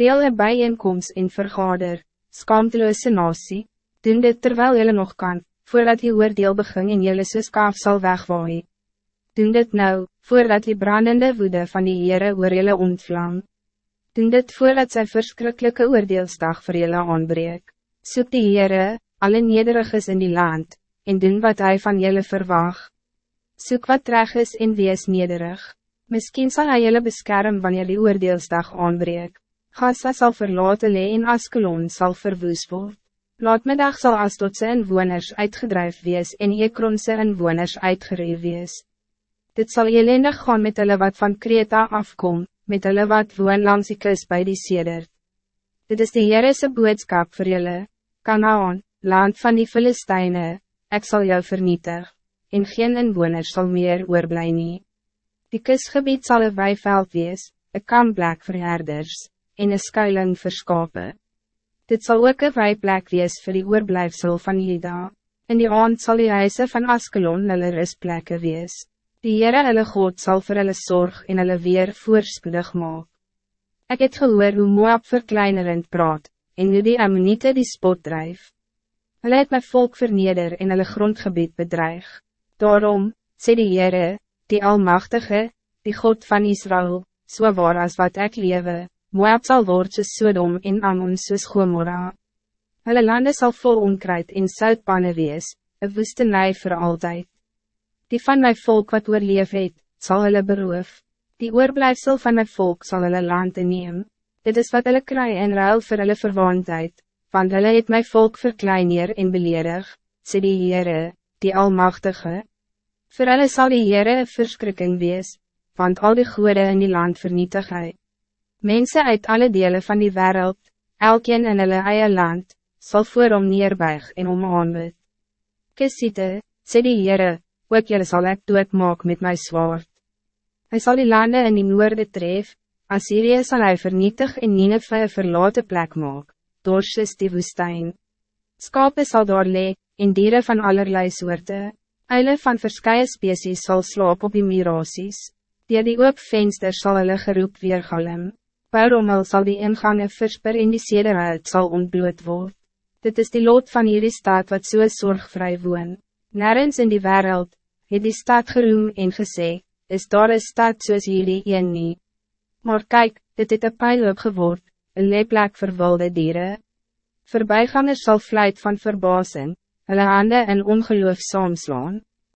Reel een bijeenkomst in vergader, skaamteloose nasie, doen dit terwijl jullie nog kan, voordat die oordeel begin en jullie skaaf sal wegwaai. Doen dit nou, voordat die brandende woede van die Heere oor jullie ontvlam. Doen dit voordat sy verschrikkelijke oordeelsdag voor jullie aanbreek. Soek die Heere, alle nederiges in die land, en doen wat hij van jullie verwacht. Soek wat reg is en wees nederig. Misschien zal hij jullie beschermen wanneer die oordeelsdag aanbreek. Gaza zal verlaten en Askelon zal verwoes word. Laatmiddag zal Astotse inwoners uitgedrijf wees en Ekronse inwoners uitgereef wees. Dit zal elendig gaan met hulle wat van Kreta afkom, met hulle wat woon langs die kus by die sedert. Dit is de Heerese boodskap voor jullie. Kanaan, land van die Filisteine, ik zal jou vernietig, en geen inwoners zal meer oorblij nie. Die kusgebied zal een weiveld wees, een kamplek vir herders, en een skuiling vir skape. Dit zal ook een weiplek wees vir die oorblijfsel van Jeda. In die aand zal die huise van Askelon hulle rustplekke wees. Die Heere hulle God zal vir hulle zorg en hulle weer voorspoedig maak. Ik het gehoor hoe Moab verkleinerend praat, en hoe die Ammonite die spot drijft. Hulle het my volk verneder en hulle grondgebied bedreig. Daarom, sê die Heere, die Almachtige, die God van Israël, so waar as wat ik lewe, Moab sal word soos Sodom en Ammon soos Gomorra. Hulle lande sal vol onkruid en soutpanne wees, een woestenij voor altijd. Die van mijn volk wat oorleef het, sal hulle beroof. Die oorblijfsel van mijn volk zal hulle land neem. Dit is wat hulle kry en ruil vir hulle verwaandheid want hulle het my volk verkleineer en beledig, sê die Heere, die Almachtige. Voor hulle sal die Heere een verschrikking wees, want al die goede in die land vernietig hy. Mensen uit alle delen van die wereld, elkeen in hulle eie land, zal voor hom neerbuig en om aanbid. Kisiete, sê die Heere, ook julle sal ek doodmaak met my zwaard. Hij zal die landen in die noorde tref, Assyrië zal hij vernietig en Nineveh een verlaten plek maak dors is die woestijn. Skape sal daar lee, en dieren van allerlei soorten. Eile van verskye species zal slaap op die mirasies. Die die oop venster sal hulle geroep weergalm. Parommel zal die ingange versper en die sederhout sal ontbloot word. Dit is die lot van hierdie stad wat so zorgvrij woon. Nergens in die wereld, het die stad geroem en gesê, is daar een stad soos hierdie een nie. Maar kijk, dit het een pijl opgeword, een leeplek vir wilde dieren. Voorbijgangers zal vlijt van verbazing, hulle hande in ongeloof saamslaan.